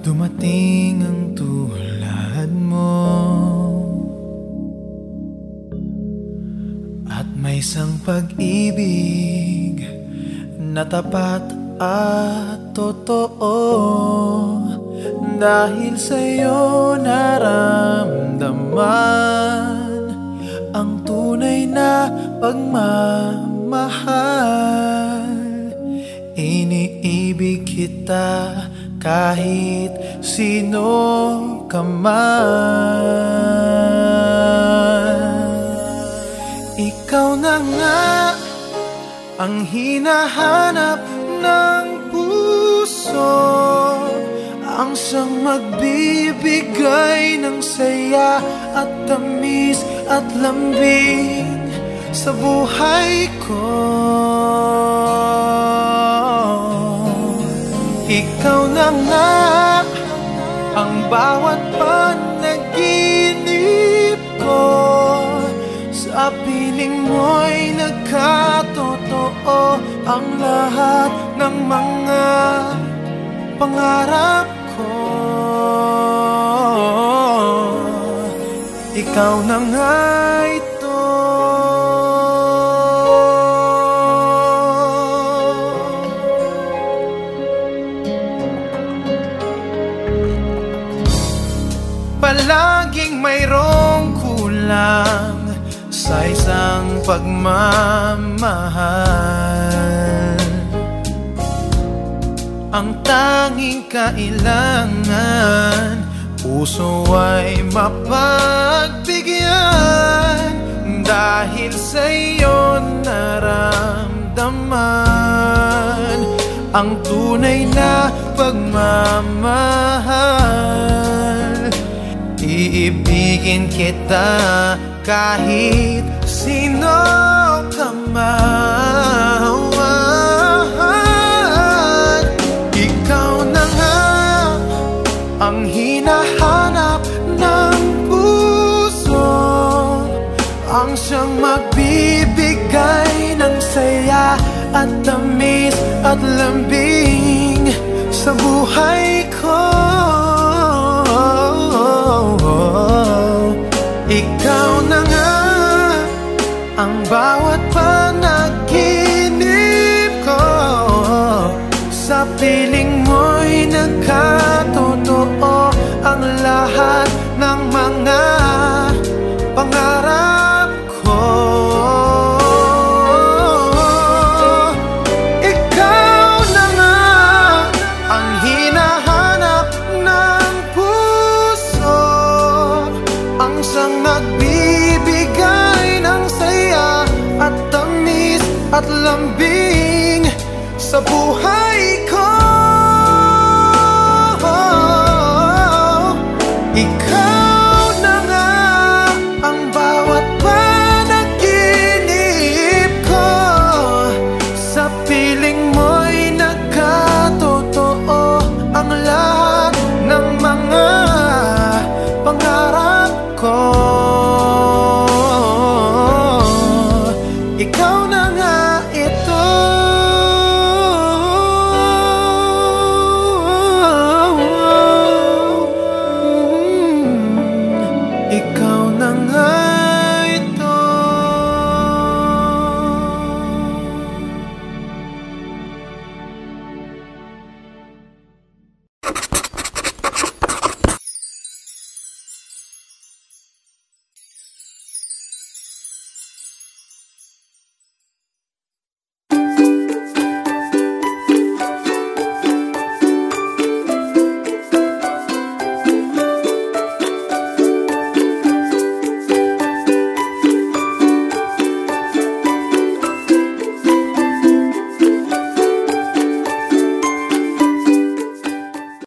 dumating ang tulad mo. At may isang pag-ibig na tapat at totoo. Dahil sa'yo naramdaman Ang tunay na pagmamahal Iniibig kita kahit sino ka man. Ikaw na nga ang hinahanap ng puso. Ang siyang magbibigay ng saya at tamis at lambing sa buhay ko Ikaw na nga ang bawat panaginip ko. Sa piling mo'y nagkatotoo Ang lahat ng mga pangarap ko. Ikaw na nga Palaging mayroong kulang Sa isang pagmamahal. Ang tanging kailangan Puso ay mapagbigyan Dahil sa iyo naramdaman Ang tunay na pagmamahal Iibigin kita kahit sino ka man. Ikaw na nga ang hinahanap ng puso. Ang siyang magbibigay ng saya at tamis at lambing sa buhay bawat panaginip ko Sa piling mo'y nagkatotoo Ang lahat ng mga pangarap. feeling